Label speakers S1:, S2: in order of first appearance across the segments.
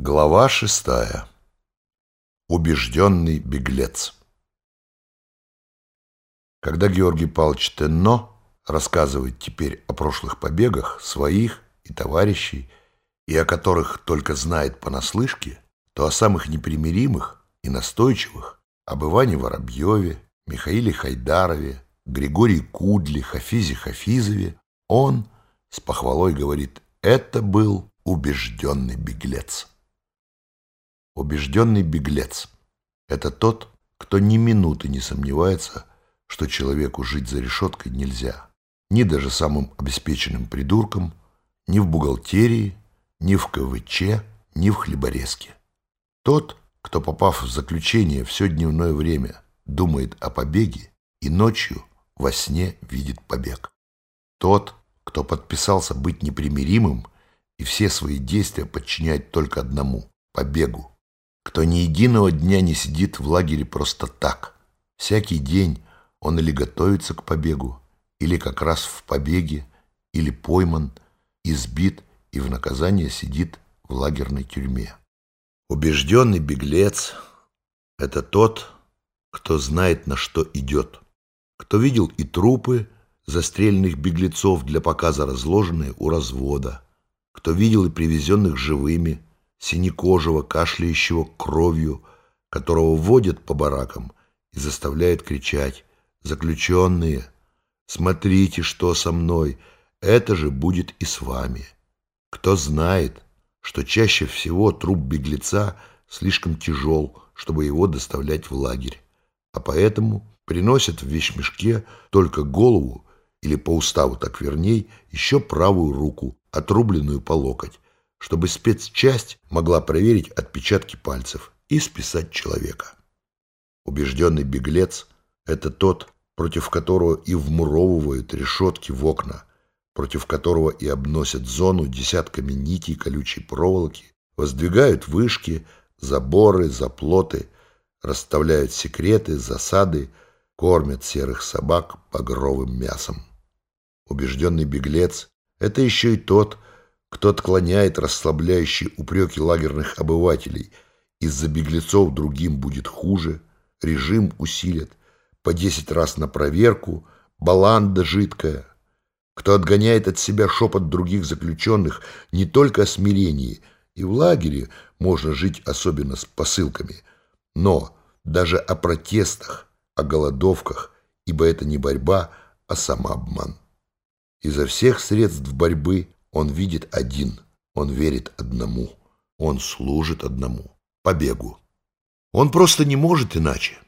S1: Глава шестая. Убежденный беглец. Когда Георгий Павлович Тенно рассказывает теперь о прошлых побегах своих и товарищей, и о которых только знает понаслышке, то о самых непримиримых и настойчивых об Иване Воробьеве, Михаиле Хайдарове, Григории Кудле, Хафизе Хафизове, он с похвалой говорит «это был убежденный беглец». Убежденный беглец – это тот, кто ни минуты не сомневается, что человеку жить за решеткой нельзя. Ни даже самым обеспеченным придуркам, ни в бухгалтерии, ни в КВЧ, ни в хлеборезке. Тот, кто, попав в заключение все дневное время, думает о побеге и ночью во сне видит побег. Тот, кто подписался быть непримиримым и все свои действия подчиняет только одному – побегу кто ни единого дня не сидит в лагере просто так. Всякий день он или готовится к побегу, или как раз в побеге, или пойман, избит и в наказание сидит в лагерной тюрьме. Убежденный беглец — это тот, кто знает, на что идет, кто видел и трупы застреленных беглецов для показа разложенные у развода, кто видел и привезенных живыми, синекожего, кашляющего кровью, которого водят по баракам и заставляют кричать «Заключенные, смотрите, что со мной, это же будет и с вами». Кто знает, что чаще всего труп беглеца слишком тяжел, чтобы его доставлять в лагерь, а поэтому приносят в вещмешке только голову или по уставу так верней еще правую руку, отрубленную по локоть, чтобы спецчасть могла проверить отпечатки пальцев и списать человека. Убежденный беглец – это тот, против которого и вмуровывают решетки в окна, против которого и обносят зону десятками нитей колючей проволоки, воздвигают вышки, заборы, заплоты, расставляют секреты, засады, кормят серых собак багровым мясом. Убежденный беглец – это еще и тот, кто отклоняет расслабляющие упреки лагерных обывателей. Из-за беглецов другим будет хуже, режим усилит, по десять раз на проверку, баланда жидкая. Кто отгоняет от себя шепот других заключенных не только о смирении, и в лагере можно жить особенно с посылками, но даже о протестах, о голодовках, ибо это не борьба, а самообман. Изо всех средств борьбы он видит один, он верит одному, он служит одному, побегу. Он просто не может иначе.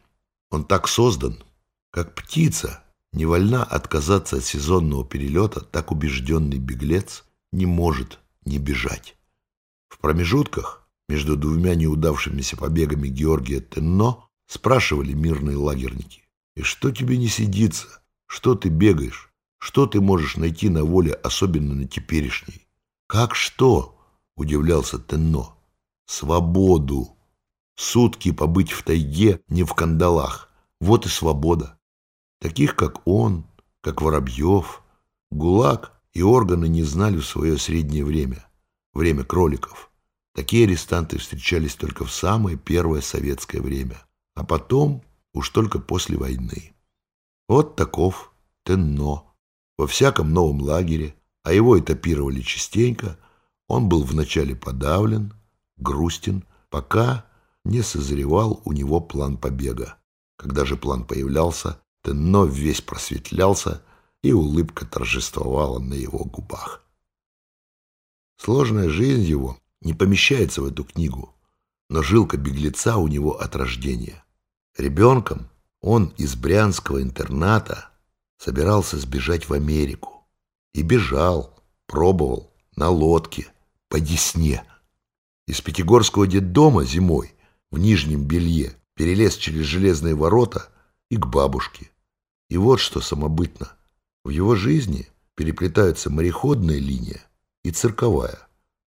S1: Он так создан, как птица, не вольна отказаться от сезонного перелета, так убежденный беглец не может не бежать. В промежутках между двумя неудавшимися побегами Георгия Тенно спрашивали мирные лагерники. «И что тебе не сидится? Что ты бегаешь? Что ты можешь найти на воле, особенно на теперешней? Как что? Удивлялся Тенно. Свободу. Сутки побыть в тайге, не в кандалах. Вот и свобода. Таких, как он, как Воробьев, ГУЛАГ и органы не знали в свое среднее время, время кроликов. Такие арестанты встречались только в самое первое советское время, а потом уж только после войны. Вот таков Тенно. Во всяком новом лагере, а его этапировали частенько, он был вначале подавлен, грустен, пока не созревал у него план побега. Когда же план появлялся, Тенно весь просветлялся, и улыбка торжествовала на его губах. Сложная жизнь его не помещается в эту книгу, но жилка беглеца у него от рождения. Ребенком он из брянского интерната собирался сбежать в Америку. И бежал, пробовал, на лодке, по Десне. Из Пятигорского детдома зимой в нижнем белье перелез через железные ворота и к бабушке. И вот что самобытно. В его жизни переплетаются мореходная линия и цирковая.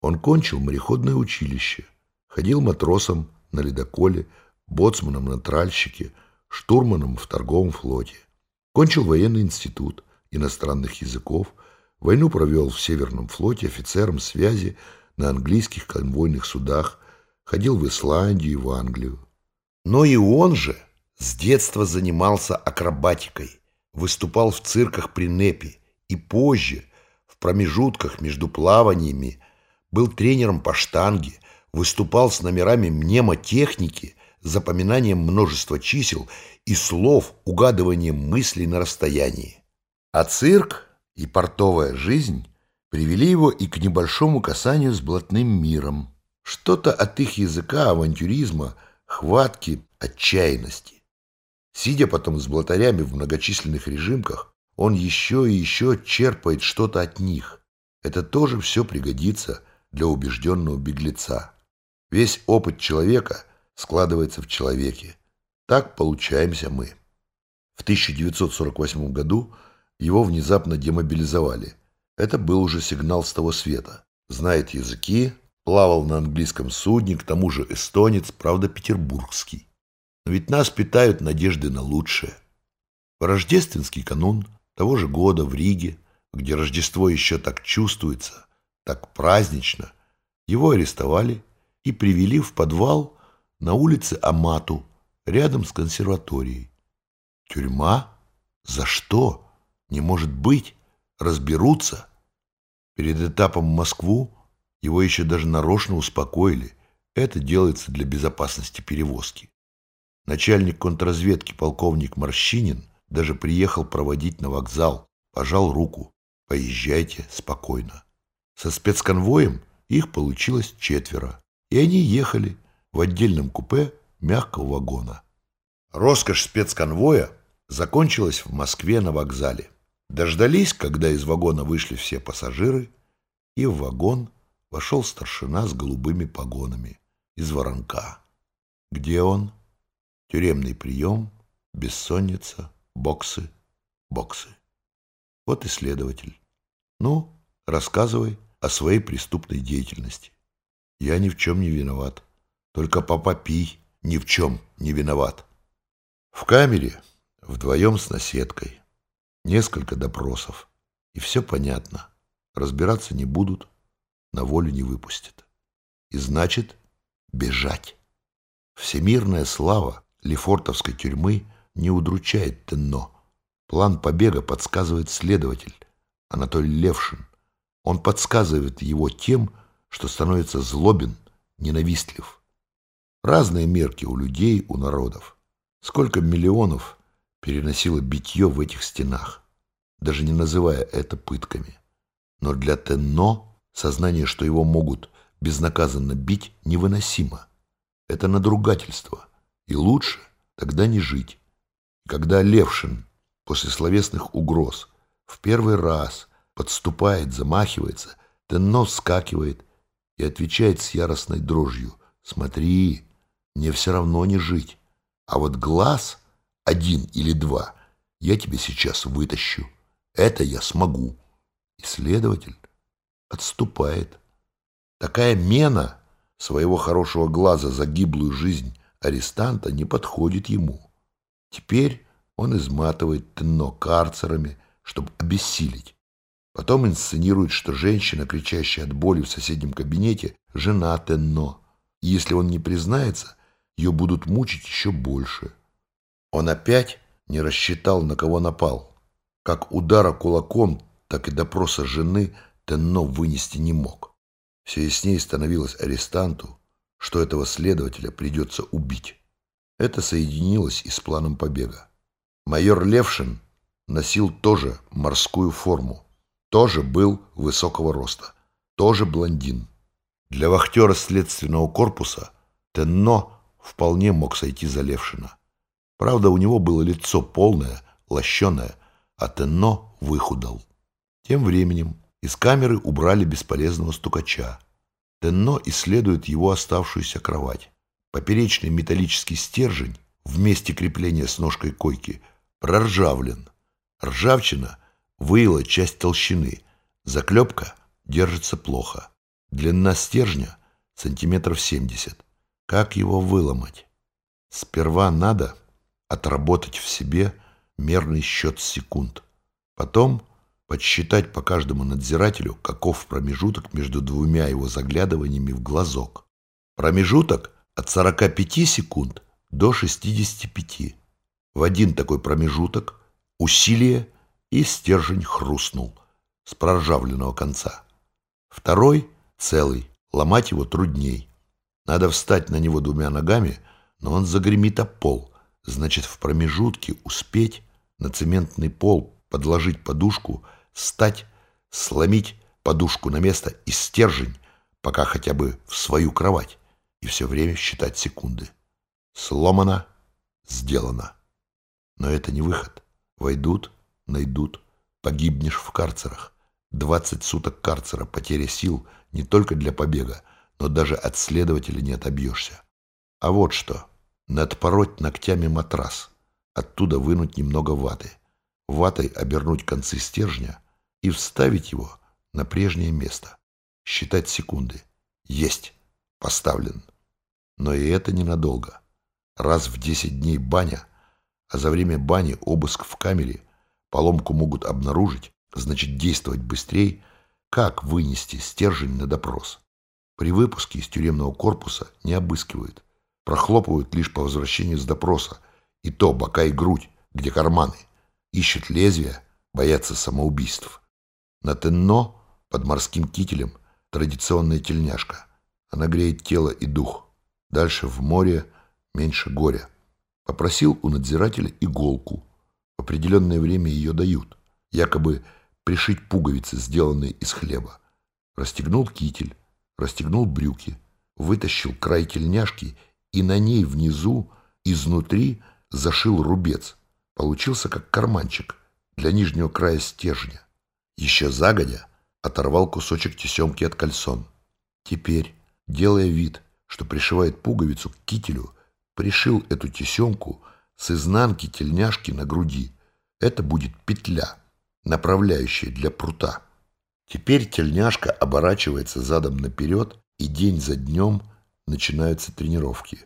S1: Он кончил мореходное училище, ходил матросом на ледоколе, боцманом на тральщике, штурманом в торговом флоте. Кончил военный институт иностранных языков, войну провел в Северном флоте офицером связи на английских конвойных судах ходил в Исландию и в Англию. Но и он же с детства занимался акробатикой, выступал в цирках при НЭПе и позже, в промежутках между плаваниями, был тренером по штанге, выступал с номерами мнемотехники, запоминанием множества чисел и слов, угадыванием мыслей на расстоянии. А цирк и портовая жизнь привели его и к небольшому касанию с блатным миром. Что-то от их языка, авантюризма, хватки, отчаянности. Сидя потом с блатарями в многочисленных режимках, он еще и еще черпает что-то от них. Это тоже все пригодится для убежденного беглеца. Весь опыт человека складывается в человеке. Так получаемся мы. В 1948 году его внезапно демобилизовали. Это был уже сигнал с того света. Знает языки, плавал на английском судне, к тому же эстонец, правда, петербургский. Но ведь нас питают надежды на лучшее. В рождественский канун того же года в Риге, где Рождество еще так чувствуется, так празднично, его арестовали и привели в подвал на улице Амату, рядом с консерваторией. Тюрьма? За что? Не может быть. Разберутся. Перед этапом в Москву его еще даже нарочно успокоили. Это делается для безопасности перевозки. Начальник контрразведки полковник Морщинин даже приехал проводить на вокзал, пожал руку. Поезжайте спокойно. Со спецконвоем их получилось четверо, и они ехали в отдельном купе мягкого вагона. Роскошь спецконвоя закончилась в Москве на вокзале. Дождались, когда из вагона вышли все пассажиры, и в вагон вошел старшина с голубыми погонами из воронка. Где он? Тюремный прием, бессонница, боксы, боксы. Вот и следователь. Ну, рассказывай о своей преступной деятельности. Я ни в чем не виноват. Только папа Пий ни в чем не виноват. В камере вдвоем с наседкой. Несколько допросов. И все понятно. Разбираться не будут, на волю не выпустят. И значит, бежать. Всемирная слава Лефортовской тюрьмы не удручает Тенно. План побега подсказывает следователь Анатолий Левшин. Он подсказывает его тем, что становится злобен, ненавистлив. Разные мерки у людей, у народов. Сколько миллионов переносила битье в этих стенах, даже не называя это пытками. Но для Тенно сознание, что его могут безнаказанно бить, невыносимо. Это надругательство, и лучше тогда не жить. Когда Левшин после словесных угроз в первый раз подступает, замахивается, Тенно вскакивает и отвечает с яростной дрожью. «Смотри, мне все равно не жить, а вот глаз один или два, я тебя сейчас вытащу. Это я смогу. Исследователь отступает. Такая мена своего хорошего глаза за гиблую жизнь арестанта не подходит ему. Теперь он изматывает Тенно карцерами, чтобы обессилить. Потом инсценирует, что женщина, кричащая от боли в соседнем кабинете, жена Тенно. И если он не признается, ее будут мучить еще больше. Он опять не рассчитал, на кого напал. Как удара кулаком, так и допроса жены Тенно вынести не мог. Все яснее становилось арестанту, что этого следователя придется убить. Это соединилось и с планом побега. Майор Левшин носил тоже морскую форму, тоже был высокого роста, тоже блондин. Для вахтера следственного корпуса Тенно вполне мог сойти за Левшина. Правда, у него было лицо полное, лощеное, а Тенно выхудал. Тем временем из камеры убрали бесполезного стукача. Тенно исследует его оставшуюся кровать. Поперечный металлический стержень в месте крепления с ножкой койки проржавлен. Ржавчина выила часть толщины. Заклепка держится плохо. Длина стержня сантиметров семьдесят. Как его выломать? Сперва надо отработать в себе мерный счет секунд. Потом подсчитать по каждому надзирателю, каков промежуток между двумя его заглядываниями в глазок. Промежуток от 45 секунд до 65. В один такой промежуток усилие и стержень хрустнул с проржавленного конца. Второй целый, ломать его трудней. Надо встать на него двумя ногами, но он загремит о пол. Значит, в промежутке успеть на цементный пол подложить подушку, стать, сломить подушку на место и стержень, пока хотя бы в свою кровать, и все время считать секунды. Сломано, сделано. Но это не выход. Войдут, найдут, погибнешь в карцерах. Двадцать суток карцера, потеря сил не только для побега, но даже от следователя не отобьешься. А вот что. Надпороть ногтями матрас. Оттуда вынуть немного ваты. Ватой обернуть концы стержня и вставить его на прежнее место. Считать секунды. Есть. Поставлен. Но и это ненадолго. Раз в десять дней баня, а за время бани обыск в камере, поломку могут обнаружить, значит действовать быстрее, как вынести стержень на допрос. При выпуске из тюремного корпуса не обыскивают, прохлопывают лишь по возвращению с допроса, и то бока и грудь, где карманы. Ищут лезвия, боятся самоубийств. На Тенно под морским кителем традиционная тельняшка. Она греет тело и дух. Дальше в море меньше горя. Попросил у надзирателя иголку. В определенное время ее дают. Якобы пришить пуговицы, сделанные из хлеба. Расстегнул китель, расстегнул брюки, вытащил край тельняшки и на ней внизу, изнутри, зашил рубец. Получился как карманчик для нижнего края стержня. Еще загодя оторвал кусочек тесемки от кальсон. Теперь, делая вид, что пришивает пуговицу к кителю, пришил эту тесемку с изнанки тельняшки на груди. Это будет петля, направляющая для прута. Теперь тельняшка оборачивается задом наперед, и день за днем начинаются тренировки.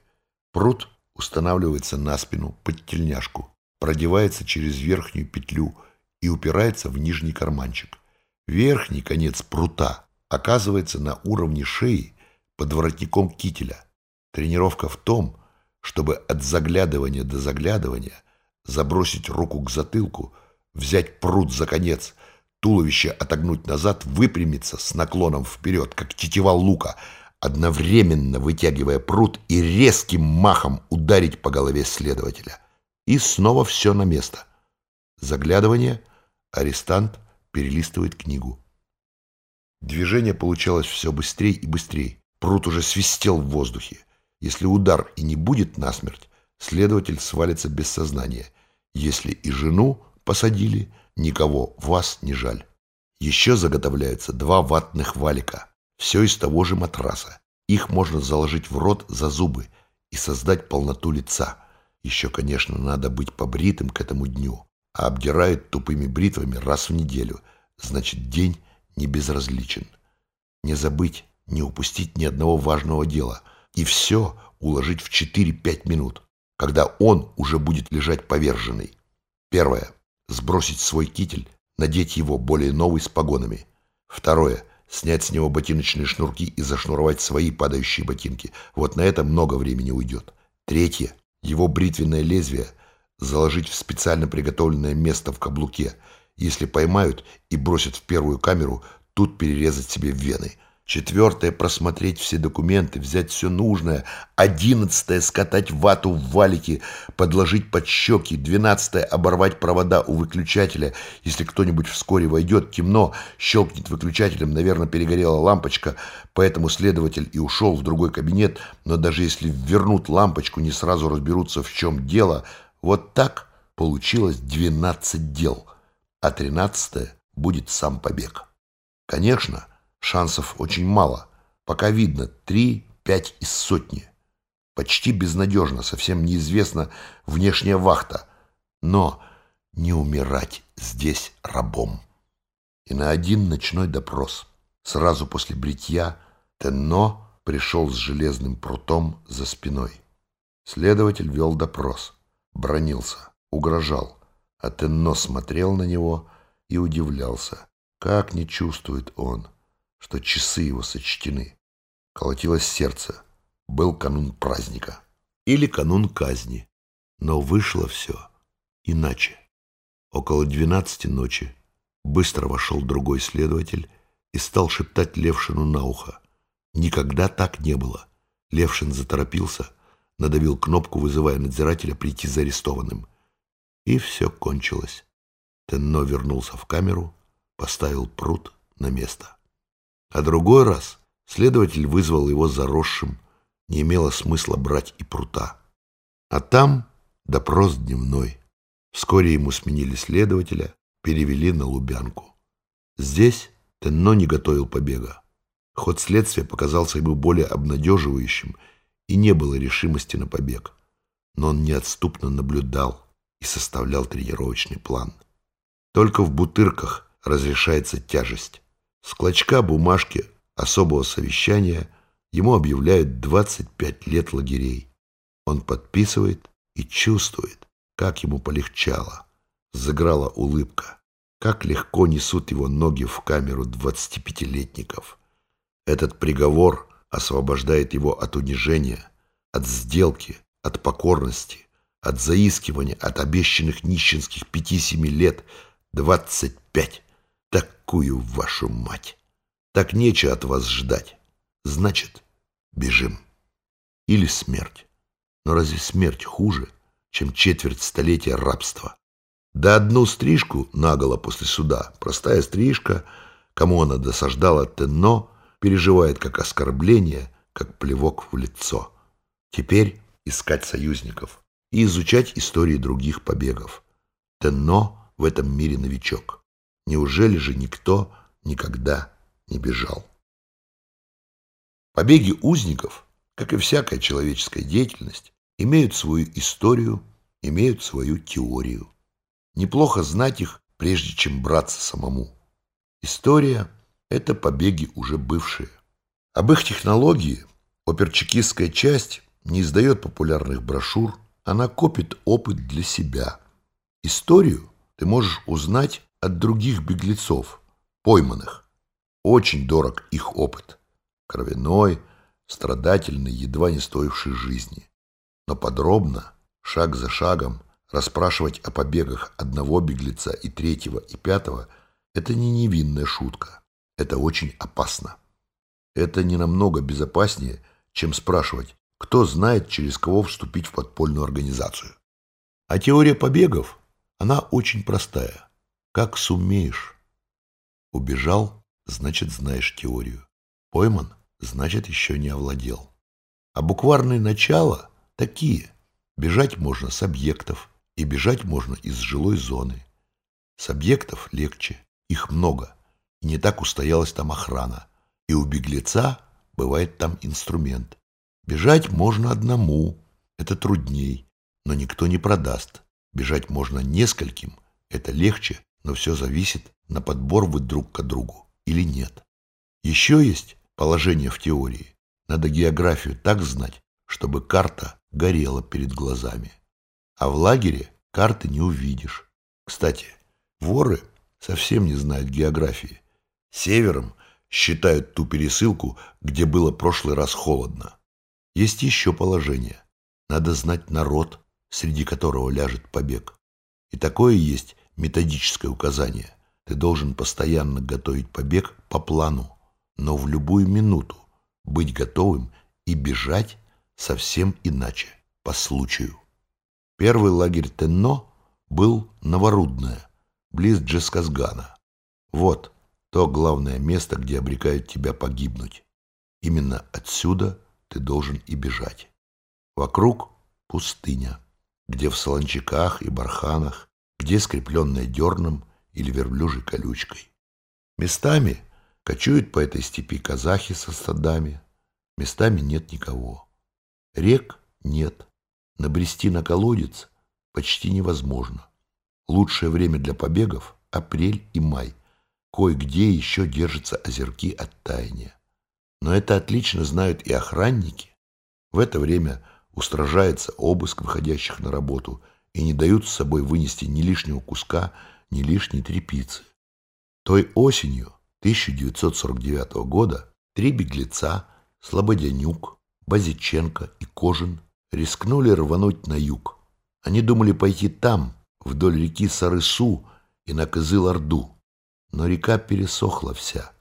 S1: Прут устанавливается на спину под тельняшку, продевается через верхнюю петлю и упирается в нижний карманчик. Верхний конец прута оказывается на уровне шеи под воротником кителя. Тренировка в том, чтобы от заглядывания до заглядывания забросить руку к затылку, взять прут за конец – туловище отогнуть назад, выпрямиться с наклоном вперед, как тетива лука, одновременно вытягивая пруд и резким махом ударить по голове следователя. И снова все на место. Заглядывание, арестант перелистывает книгу. Движение получалось все быстрее и быстрее. Пруд уже свистел в воздухе. Если удар и не будет насмерть, следователь свалится без сознания. Если и жену посадили – Никого, вас не жаль. Еще заготовляются два ватных валика. Все из того же матраса. Их можно заложить в рот за зубы и создать полноту лица. Еще, конечно, надо быть побритым к этому дню. А обдирают тупыми бритвами раз в неделю. Значит, день не безразличен. Не забыть, не упустить ни одного важного дела. И все уложить в 4-5 минут, когда он уже будет лежать поверженный. Первое сбросить свой китель, надеть его более новый с погонами. Второе – снять с него ботиночные шнурки и зашнуровать свои падающие ботинки. Вот на это много времени уйдет. Третье – его бритвенное лезвие заложить в специально приготовленное место в каблуке. Если поймают и бросят в первую камеру, тут перерезать себе вены – Четвертое – просмотреть все документы, взять все нужное. Одиннадцатое – скатать вату в валике, подложить под щеки. Двенадцатое – оборвать провода у выключателя. Если кто-нибудь вскоре войдет, темно, щелкнет выключателем, наверное, перегорела лампочка, поэтому следователь и ушел в другой кабинет. Но даже если вернут лампочку, не сразу разберутся, в чем дело. Вот так получилось двенадцать дел, а тринадцатое будет сам побег. Конечно, – Шансов очень мало. Пока видно три-пять из сотни. Почти безнадежно, совсем неизвестна внешняя вахта. Но не умирать здесь рабом. И на один ночной допрос. Сразу после бритья Тенно пришел с железным прутом за спиной. Следователь вел допрос, бронился, угрожал, а Тенно смотрел на него и удивлялся, как не чувствует он, что часы его сочтены. Колотилось сердце. был канун праздника или канун казни. Но вышло все иначе. Около двенадцати ночи быстро вошел другой следователь и стал шептать Левшину на ухо. Никогда так не было. Левшин заторопился, надавил кнопку, вызывая надзирателя прийти за арестованным. И все кончилось. Тенно вернулся в камеру, поставил пруд на место. А другой раз следователь вызвал его заросшим, не имело смысла брать и прута. А там допрос дневной. Вскоре ему сменили следователя, перевели на Лубянку. Здесь Тенно не готовил побега. Ход следствия показался ему более обнадеживающим, и не было решимости на побег. Но он неотступно наблюдал и составлял тренировочный план. Только в бутырках разрешается тяжесть. С клочка бумажки особого совещания ему объявляют 25 лет лагерей. Он подписывает и чувствует, как ему полегчало. Заграла улыбка. Как легко несут его ноги в камеру 25-летников. Этот приговор освобождает его от унижения, от сделки, от покорности, от заискивания, от обещанных нищенских пяти-семи лет, двадцать пять. Такую вашу мать! Так нечего от вас ждать. Значит, бежим. Или смерть. Но разве смерть хуже, чем четверть столетия рабства? Да одну стрижку наголо после суда, простая стрижка, кому она досаждала Тенно, переживает как оскорбление, как плевок в лицо. Теперь искать союзников и изучать истории других побегов. Тенно в этом мире новичок. Неужели же никто никогда не бежал? Побеги узников, как и всякая человеческая деятельность, имеют свою историю, имеют свою теорию. Неплохо знать их, прежде чем браться самому. История это побеги уже бывшие. Об их технологии оперчекистская часть не издает популярных брошюр, она копит опыт для себя. Историю ты можешь узнать от других беглецов, пойманных. Очень дорог их опыт. Кровяной, страдательный, едва не стоивший жизни. Но подробно, шаг за шагом, расспрашивать о побегах одного беглеца и третьего и пятого – это не невинная шутка. Это очень опасно. Это не намного безопаснее, чем спрашивать, кто знает, через кого вступить в подпольную организацию. А теория побегов, она очень простая. Как сумеешь. Убежал, значит, знаешь теорию. Пойман, значит, еще не овладел. А букварные начала такие. Бежать можно с объектов, и бежать можно из жилой зоны. С объектов легче, их много и не так устоялась там охрана. И у беглеца бывает там инструмент. Бежать можно одному, это трудней, но никто не продаст. Бежать можно нескольким, это легче, но все зависит, на подбор вы друг к другу или нет. Еще есть положение в теории. Надо географию так знать, чтобы карта горела перед глазами. А в лагере карты не увидишь. Кстати, воры совсем не знают географии. Севером считают ту пересылку, где было прошлый раз холодно. Есть еще положение. Надо знать народ, среди которого ляжет побег. И такое есть методическое указание. Ты должен постоянно готовить побег по плану, но в любую минуту быть готовым и бежать совсем иначе, по случаю. Первый лагерь Тенно был Новорудное, близ Джесказгана. Вот, то главное место, где обрекают тебя погибнуть. Именно отсюда ты должен и бежать. Вокруг пустыня, где в солончаках и барханах, где скрепленная дерном или верблюжей колючкой. Местами кочуют по этой степи казахи со стадами, местами нет никого. Рек нет, набрести на колодец почти невозможно. Лучшее время для побегов – апрель и май – Кое-где еще держатся озерки от таяния. Но это отлично знают и охранники. В это время устражается обыск выходящих на работу и не дают с собой вынести ни лишнего куска, ни лишней трепицы. Той осенью 1949 года три беглеца Слободянюк, Базиченко и Кожин рискнули рвануть на юг. Они думали пойти там, вдоль реки Сарысу и на Кызыл-Орду. Но река пересохла вся.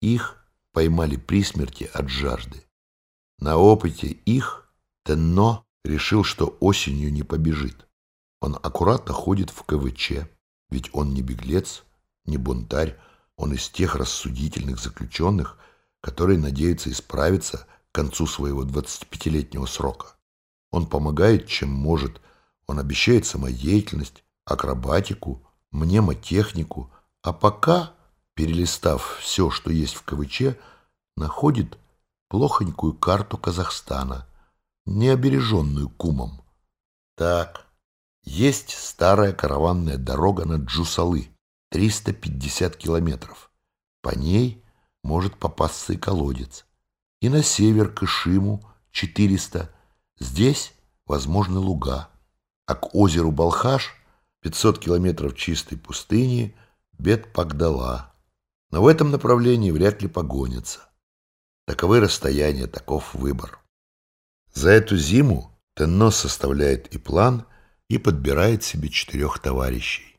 S1: Их поймали при смерти от жажды. На опыте их Тенно решил, что осенью не побежит. Он аккуратно ходит в КВЧ, ведь он не беглец, не бунтарь, он из тех рассудительных заключенных, которые надеются исправиться к концу своего 25-летнего срока. Он помогает, чем может, он обещает самодеятельность, акробатику, мнемотехнику, а пока, перелистав все, что есть в КВЧ, находит плохонькую карту Казахстана, не обереженную кумом. Так, есть старая караванная дорога на Джусалы, 350 километров. По ней может попасться и колодец. И на север к Ишиму 400. Здесь возможны луга. А к озеру Балхаш 500 километров чистой пустыни Бет-Пагдала. Но в этом направлении вряд ли погонятся. Таковы расстояния, таков выбор. За эту зиму Тенно составляет и план, и подбирает себе четырех товарищей.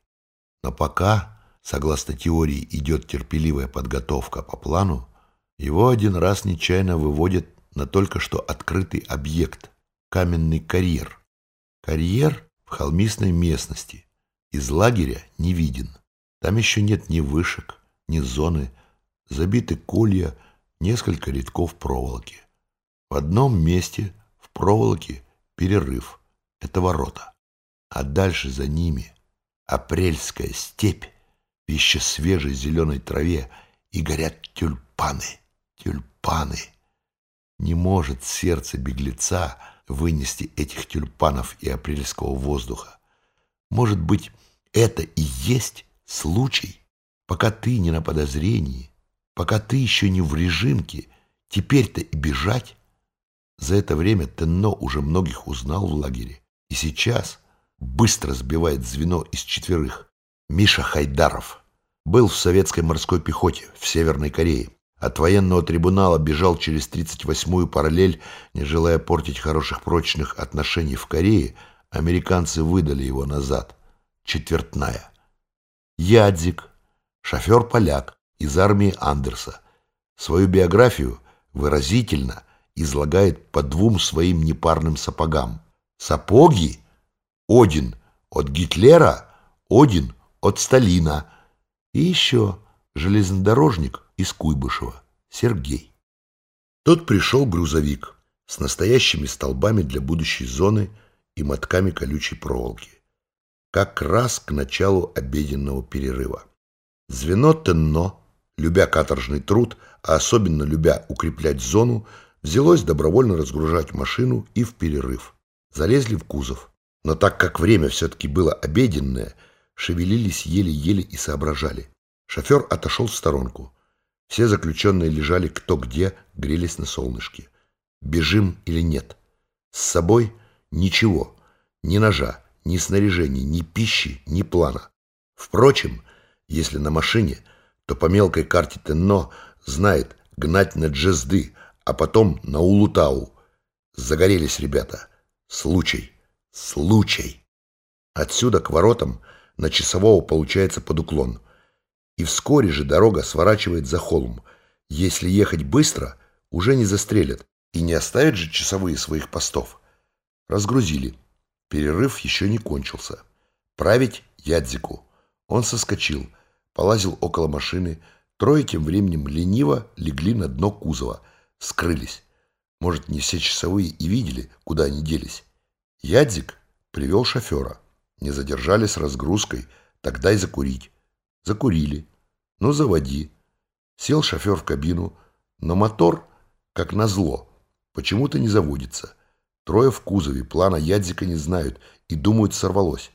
S1: Но пока, согласно теории, идет терпеливая подготовка по плану, его один раз нечаянно выводят на только что открытый объект – каменный карьер. Карьер в холмистой местности, из лагеря не виден. Там еще нет ни вышек, ни зоны, забиты колья, несколько рядков проволоки. В одном месте в проволоке перерыв – это ворота. А дальше за ними апрельская степь в еще свежей зеленой траве и горят тюльпаны тюльпаны. Не может сердце беглеца вынести этих тюльпанов и апрельского воздуха. Может быть, это и есть случай, пока ты не на подозрении, пока ты еще не в режимке, теперь-то и бежать. За это время Тенно уже многих узнал в лагере, и сейчас быстро сбивает звено из четверых. Миша Хайдаров был в советской морской пехоте в Северной Корее. От военного трибунала бежал через 38-ю параллель, не желая портить хороших прочных отношений в Корее, американцы выдали его назад. Четвертная. Ядзик, шофер-поляк из армии Андерса. Свою биографию выразительно излагает по двум своим непарным сапогам. Сапоги – Один от Гитлера, Один от Сталина. И еще железнодорожник – из Куйбышева, Сергей. Тут пришел грузовик с настоящими столбами для будущей зоны и мотками колючей проволоки. Как раз к началу обеденного перерыва. Звено Тенно, любя каторжный труд, а особенно любя укреплять зону, взялось добровольно разгружать машину и в перерыв. Залезли в кузов. Но так как время все-таки было обеденное, шевелились еле-еле и соображали. Шофер отошел в сторонку. Все заключенные лежали кто где, грелись на солнышке. Бежим или нет? С собой ничего. Ни ножа, ни снаряжения, ни пищи, ни плана. Впрочем, если на машине, то по мелкой карте Тенно знает гнать на Джезды, а потом на Улутау. Загорелись ребята. Случай. Случай. Отсюда к воротам на часового получается под уклон – и вскоре же дорога сворачивает за холм. Если ехать быстро, уже не застрелят, и не оставят же часовые своих постов. Разгрузили. Перерыв еще не кончился. Править Ядзику. Он соскочил, полазил около машины. Трое тем временем лениво легли на дно кузова. Скрылись. Может, не все часовые и видели, куда они делись. Ядзик привел шофера. Не задержали с разгрузкой, тогда и закурить. Закурили. Ну, заводи. Сел шофер в кабину, но мотор, как назло, почему-то не заводится. Трое в кузове, плана Ядзика не знают и думают, сорвалось.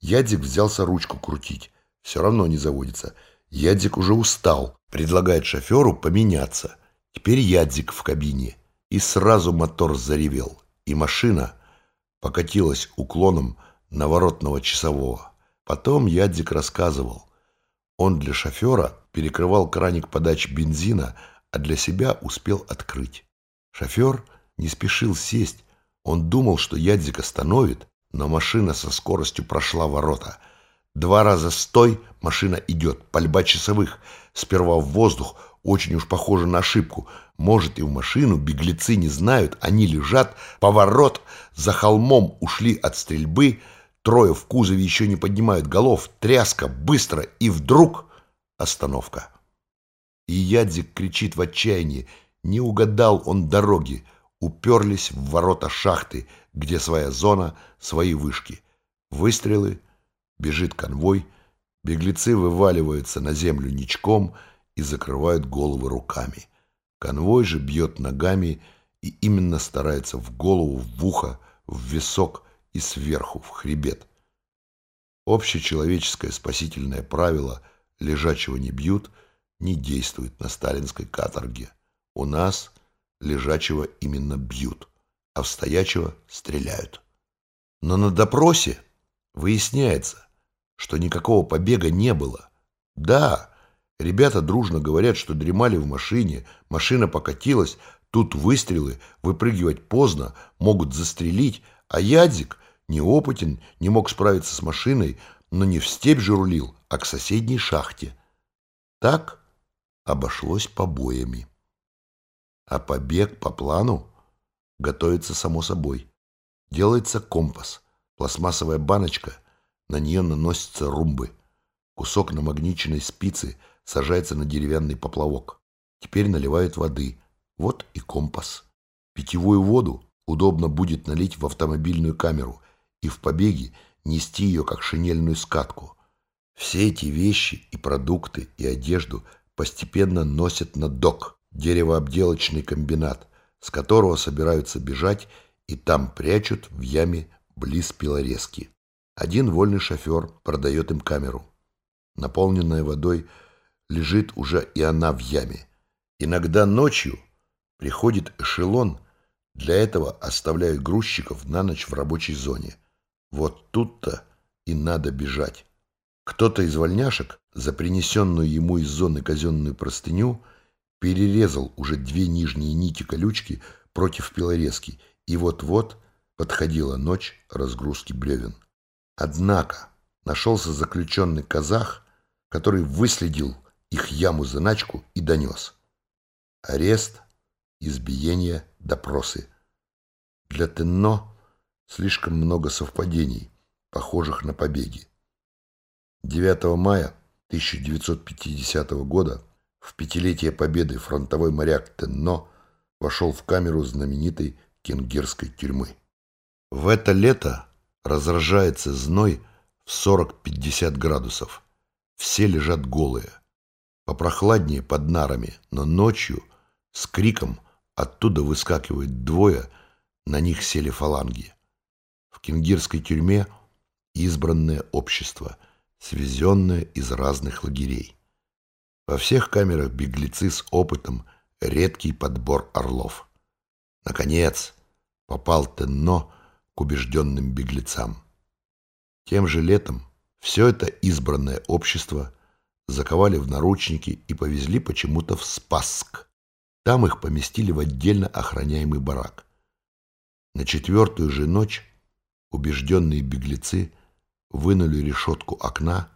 S1: Ядзик взялся ручку крутить. Все равно не заводится. Ядзик уже устал, предлагает шоферу поменяться. Теперь Ядзик в кабине. И сразу мотор заревел. И машина покатилась уклоном наворотного часового. Потом Ядзик рассказывал. Он для шофера перекрывал краник подачи бензина, а для себя успел открыть. Шофер не спешил сесть. Он думал, что Ядзик остановит, но машина со скоростью прошла ворота. Два раза стой, машина идет, пальба часовых. Сперва в воздух, очень уж похоже на ошибку. Может, и в машину беглецы не знают, они лежат, поворот, за холмом ушли от стрельбы, трое в кузове еще не поднимают голов, тряска, быстро, и вдруг остановка. И Ядзик кричит в отчаянии, не угадал он дороги, уперлись в ворота шахты, где своя зона, свои вышки. Выстрелы, бежит конвой, беглецы вываливаются на землю ничком и закрывают головы руками. Конвой же бьет ногами и именно старается в голову, в ухо, в висок и сверху, в хребет. Общечеловеческое спасительное правило «лежачего не бьют» не действует на сталинской каторге. У нас лежачего именно бьют, а в стоячего стреляют. Но на допросе выясняется, что никакого побега не было. Да, ребята дружно говорят, что дремали в машине, машина покатилась, тут выстрелы, выпрыгивать поздно, могут застрелить, а Ядзик неопытен, не мог справиться с машиной, но не в степь же рулил, а к соседней шахте. Так обошлось побоями. А побег по плану готовится само собой. Делается компас, пластмассовая баночка, на нее наносятся румбы. Кусок намагниченной спицы сажается на деревянный поплавок. Теперь наливают воды. Вот и компас. Питьевую воду удобно будет налить в автомобильную камеру и в побеге нести ее как шинельную скатку. Все эти вещи и продукты и одежду – постепенно носят на док, деревообделочный комбинат, с которого собираются бежать и там прячут в яме близ пилорезки. Один вольный шофер продает им камеру. Наполненная водой лежит уже и она в яме. Иногда ночью приходит эшелон, для этого оставляют грузчиков на ночь в рабочей зоне. Вот тут-то и надо бежать. Кто-то из вольняшек за принесенную ему из зоны казенную простыню перерезал уже две нижние нити колючки против пилорезки, и вот-вот подходила ночь разгрузки бревен. Однако нашелся заключенный казах, который выследил их яму-заначку и донес. Арест, избиение, допросы. Для Тенно слишком много совпадений, похожих на побеги. 9 мая 1950 года в пятилетие победы фронтовой моряк Тенно вошел в камеру знаменитой кенгирской тюрьмы. В это лето разражается зной в 40-50 градусов. Все лежат голые. Попрохладнее под нарами, но ночью с криком оттуда выскакивают двое, на них сели фаланги. В кенгирской тюрьме избранное общество – свезенная из разных лагерей. Во всех камерах беглецы с опытом, редкий подбор орлов. Наконец, попал Тенно к убежденным беглецам. Тем же летом все это избранное общество заковали в наручники и повезли почему-то в Спасск. Там их поместили в отдельно охраняемый барак. На четвертую же ночь убежденные беглецы вынули решетку окна,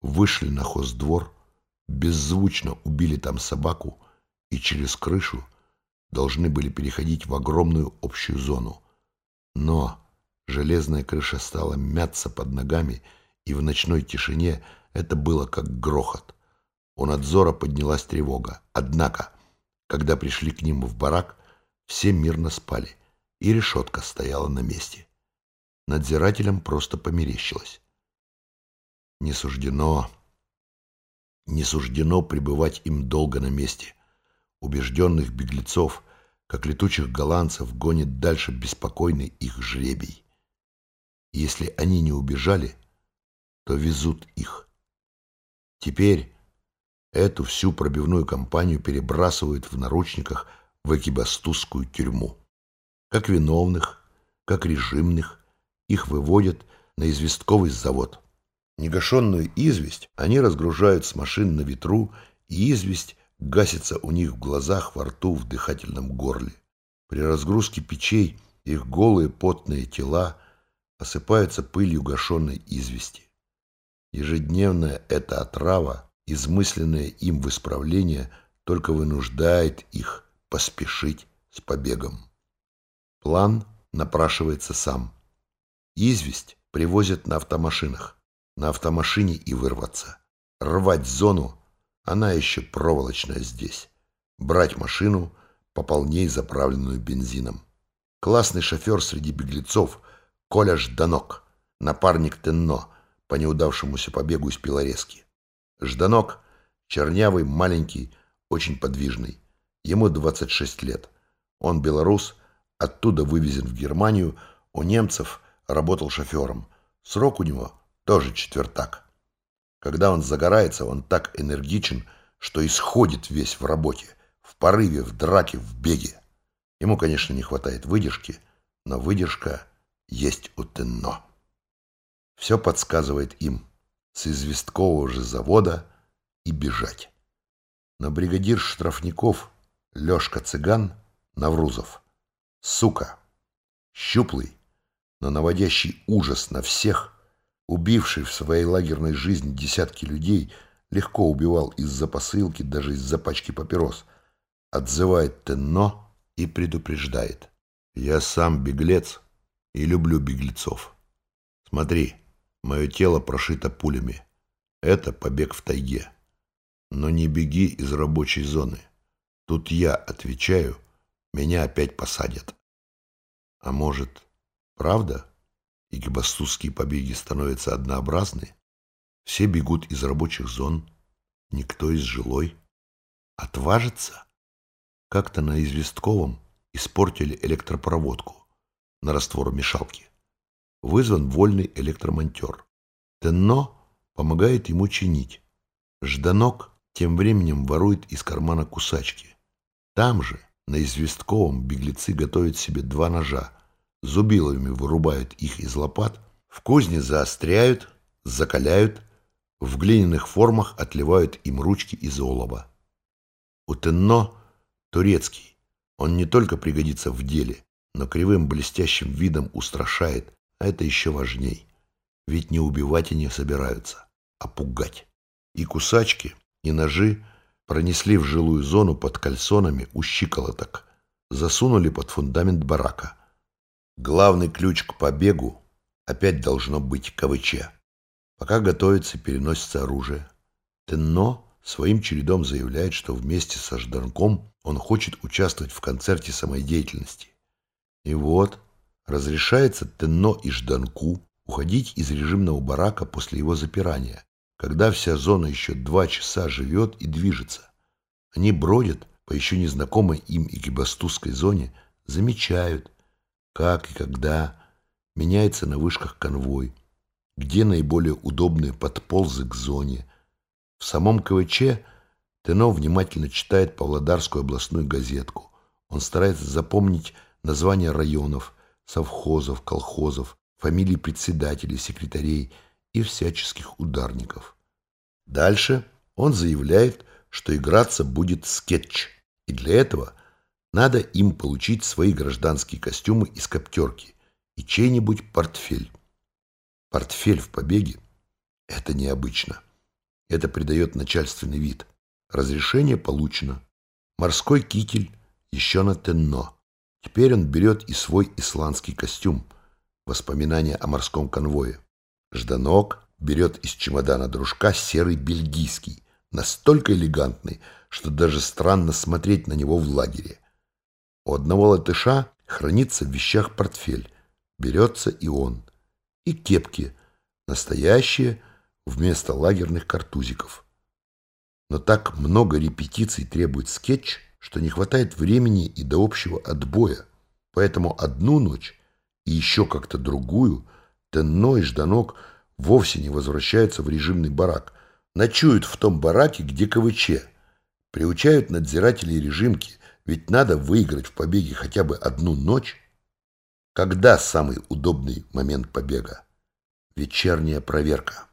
S1: вышли на хоздвор, беззвучно убили там собаку и через крышу должны были переходить в огромную общую зону. Но железная крыша стала мяться под ногами, и в ночной тишине это было как грохот. У надзора поднялась тревога. Однако, когда пришли к ним в барак, все мирно спали, и решетка стояла на месте. Надзирателям просто померещилось. Не суждено, не суждено пребывать им долго на месте. Убежденных беглецов, как летучих голландцев, гонит дальше беспокойный их жребий. если они не убежали, то везут их. Теперь эту всю пробивную кампанию перебрасывают в наручниках в экибастузскую тюрьму. Как виновных, как режимных, их выводят на известковый завод. Негашенную известь они разгружают с машин на ветру, и известь гасится у них в глазах, во рту, в дыхательном горле. При разгрузке печей их голые потные тела осыпаются пылью гашенной извести. Ежедневная эта отрава, измысленная им в исправление, только вынуждает их поспешить с побегом. План напрашивается сам. Известь привозят на автомашинах. На автомашине и вырваться. Рвать зону, она еще проволочная здесь. Брать машину, пополней заправленную бензином. Классный шофер среди беглецов Коля Жданок, напарник Тенно по неудавшемуся побегу из Пилорезки. Жданок чернявый, маленький, очень подвижный. Ему 26 лет. Он белорус, оттуда вывезен в Германию, у немцев работал шофером. Срок у него тоже четвертак. Когда он загорается, он так энергичен, что исходит весь в работе, в порыве, в драке, в беге. Ему, конечно, не хватает выдержки, но выдержка есть у Тенно. Все подсказывает им с известкового же завода и бежать. Но бригадир штрафников Лешка Цыган Наврузов, сука, щуплый, но наводящий ужас на всех, убивший в своей лагерной жизни десятки людей, легко убивал из-за посылки, даже из-за пачки папирос, отзывает Тенно и предупреждает. «Я сам беглец и люблю беглецов. Смотри, мое тело прошито пулями. Это побег в тайге. Но не беги из рабочей зоны. Тут я отвечаю, меня опять посадят. А может, правда? И гибастузские побеги становятся однообразны? Все бегут из рабочих зон, никто из жилой. Отважится? Как-то на Известковом испортили электропроводку на растворомешалке. Вызван вольный электромонтер. Тенно помогает ему чинить. Жданок тем временем ворует из кармана кусачки. Там же, на Известковом, беглецы готовят себе два ножа, зубилами вырубают их из лопат, в кузне заостряют, закаляют, в глиняных формах отливают им ручки из олова. У Тенно Турецкий. Он не только пригодится в деле, но кривым блестящим видом устрашает, а это еще важней. Ведь не убивать они собираются, а пугать. И кусачки, и ножи пронесли в жилую зону под кальсонами у щиколоток, засунули под фундамент барака. Главный ключ к побегу опять должно быть КВЧ. Пока готовится, переносится оружие. Тенно своим чередом заявляет, что вместе со Жданком он хочет участвовать в концерте самодеятельности. И вот разрешается Тенно и Жданку уходить из режимного барака после его запирания, когда вся зона еще два часа живет и движется. Они бродят по еще незнакомой им экибастузской зоне, замечают, как и когда меняется на вышках конвой, где наиболее удобные подползы к зоне – в самом КВЧ Тено внимательно читает Павлодарскую областную газетку. Он старается запомнить названия районов, совхозов, колхозов, фамилии председателей, секретарей и всяческих ударников. Дальше он заявляет, что играться будет скетч, и для этого надо им получить свои гражданские костюмы из коптерки и чей-нибудь портфель. Портфель в побеге – это необычно. Это придает начальственный вид. Разрешение получено. Морской китель еще на тенно. Теперь он берет и свой исландский костюм. Воспоминания о морском конвое. Жданок берет из чемодана дружка серый бельгийский, настолько элегантный, что даже странно смотреть на него в лагере. У одного латыша хранится в вещах портфель. Берется и он. И кепки, настоящие, вместо лагерных картузиков. Но так много репетиций требует скетч, что не хватает времени и до общего отбоя. Поэтому одну ночь и еще как-то другую Тенно и Жданок вовсе не возвращаются в режимный барак. Ночуют в том бараке, где КВЧ. Приучают надзирателей режимки, ведь надо выиграть в побеге хотя бы одну ночь. Когда самый удобный момент побега? Вечерняя проверка.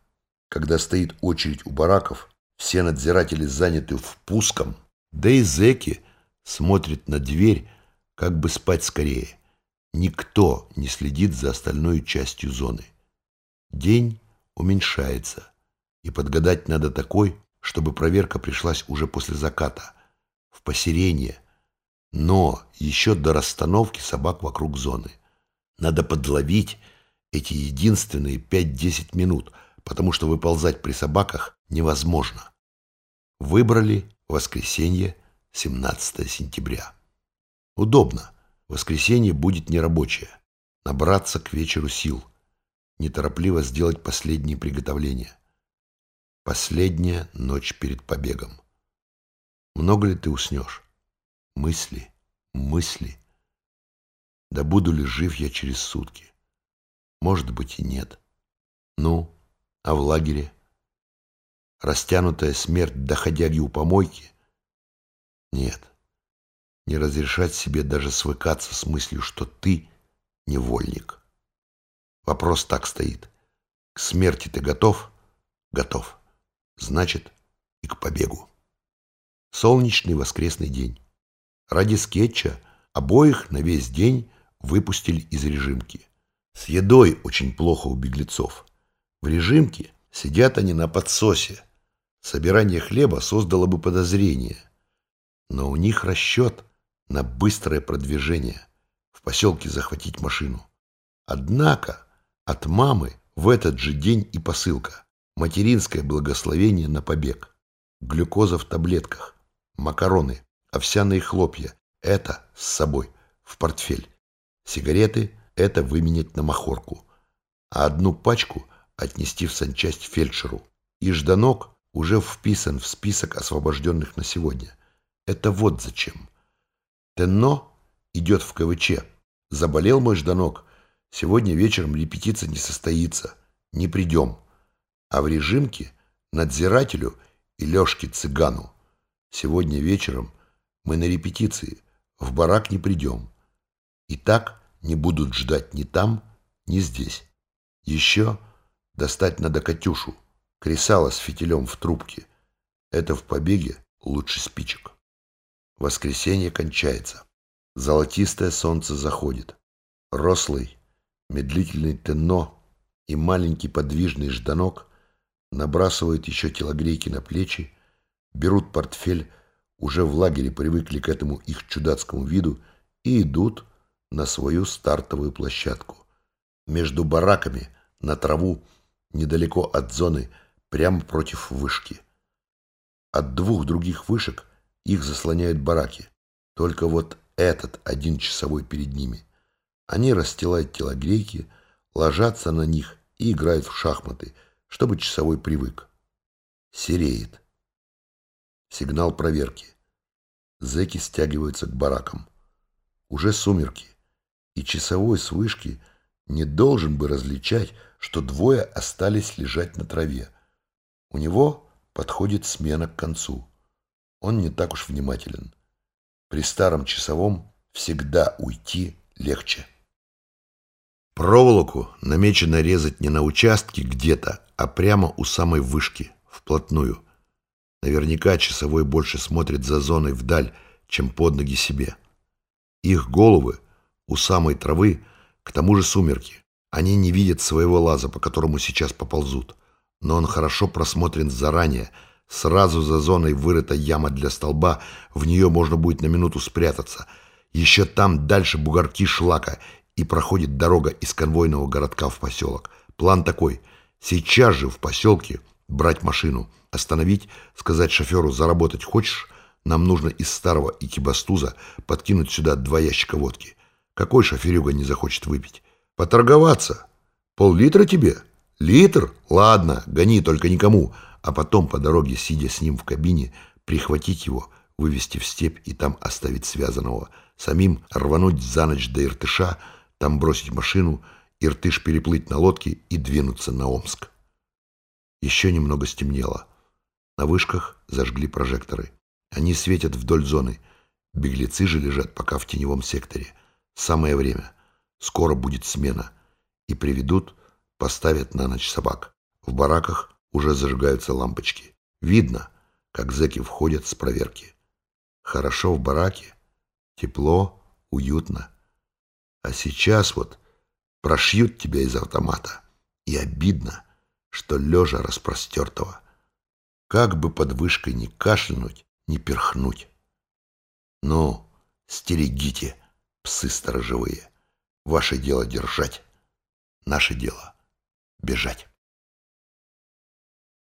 S1: Когда стоит очередь у бараков, все надзиратели заняты впуском, да и зэки смотрят на дверь, как бы спать скорее. Никто не следит за остальной частью зоны. День уменьшается, и подгадать надо такой, чтобы проверка пришлась уже после заката, в посерение, но еще до расстановки собак вокруг зоны. Надо подловить эти единственные 5-10 минут, потому что выползать при собаках невозможно. Выбрали воскресенье, 17 сентября. Удобно. Воскресенье будет нерабочее. Набраться к вечеру сил. Неторопливо сделать последние приготовления. Последняя ночь перед побегом. Много ли ты уснешь? Мысли, мысли. Да буду ли жив я через сутки? Может быть и нет. Ну, а в лагере? Растянутая смерть доходяги у помойки? Нет. Не разрешать себе даже свыкаться с мыслью, что ты невольник. Вопрос так стоит. К смерти ты готов? Готов. Значит, и к побегу. Солнечный воскресный день. Ради скетча обоих на весь день выпустили из режимки. С едой очень плохо у беглецов. В режимке сидят они на подсосе. Собирание хлеба создало бы подозрение. Но у них расчет на быстрое продвижение. В поселке захватить машину. Однако от мамы в этот же день и посылка. Материнское благословение на побег. Глюкоза в таблетках. Макароны. Овсяные хлопья. Это с собой. В портфель. Сигареты – это выменять на махорку. А одну пачку отнести в санчасть фельдшеру. И Жданок уже вписан в список освобожденных на сегодня. Это вот зачем. Тенно идет в КВЧ. Заболел мой Жданок. Сегодня вечером репетиция не состоится. Не придем. А в режимке надзирателю и Лешке Цыгану. Сегодня вечером мы на репетиции. В барак не придем. И так не будут ждать ни там, ни здесь. Еще достать надо Катюшу. Кресало с фитилем в трубке. Это в побеге лучше спичек. Воскресенье кончается. Золотистое солнце заходит. Рослый, медлительный Тенно и маленький подвижный Жданок набрасывают еще телогрейки на плечи, берут портфель, уже в лагере привыкли к этому их чудацкому виду и идут на свою стартовую площадку. Между бараками, на траву, недалеко от зоны, прямо против вышки. От двух других вышек их заслоняют бараки. Только вот этот один часовой перед ними. Они расстилают телогрейки, ложатся на них и играют в шахматы, чтобы часовой привык. Сереет. Сигнал проверки. Зэки стягиваются к баракам. Уже сумерки, и часовой с вышки не должен бы различать, что двое остались лежать на траве. У него подходит смена к концу. Он не так уж внимателен. При старом часовом всегда уйти легче. Проволоку намечено резать не на участке где-то, а прямо у самой вышки, вплотную. Наверняка часовой больше смотрит за зоной вдаль, чем под ноги себе. Их головы у самой травы, к тому же сумерки. Они не видят своего лаза, по которому сейчас поползут но он хорошо просмотрен заранее. Сразу за зоной вырыта яма для столба, в нее можно будет на минуту спрятаться. Еще там дальше бугорки шлака, и проходит дорога из конвойного городка в поселок. План такой. Сейчас же в поселке брать машину, остановить, сказать шоферу «заработать хочешь?» Нам нужно из старого икибастуза подкинуть сюда два ящика водки. Какой шоферюга не захочет выпить? Поторговаться. Пол-литра тебе?» Литр? Ладно, гони, только никому. А потом по дороге, сидя с ним в кабине, прихватить его, вывести в степь и там оставить связанного. Самим рвануть за ночь до Иртыша, там бросить машину, Иртыш переплыть на лодке и двинуться на Омск. Еще немного стемнело. На вышках зажгли прожекторы. Они светят вдоль зоны. Беглецы же лежат пока в теневом секторе. Самое время. Скоро будет смена. И приведут поставят на ночь собак. В бараках уже зажигаются лампочки. Видно, как зэки входят с проверки. Хорошо в бараке, тепло, уютно. А сейчас вот прошьют тебя из автомата, и обидно, что лежа распростертого. Как бы под вышкой ни кашлянуть, ни перхнуть. Ну, стерегите, псы сторожевые. Ваше дело держать, наше дело бежать.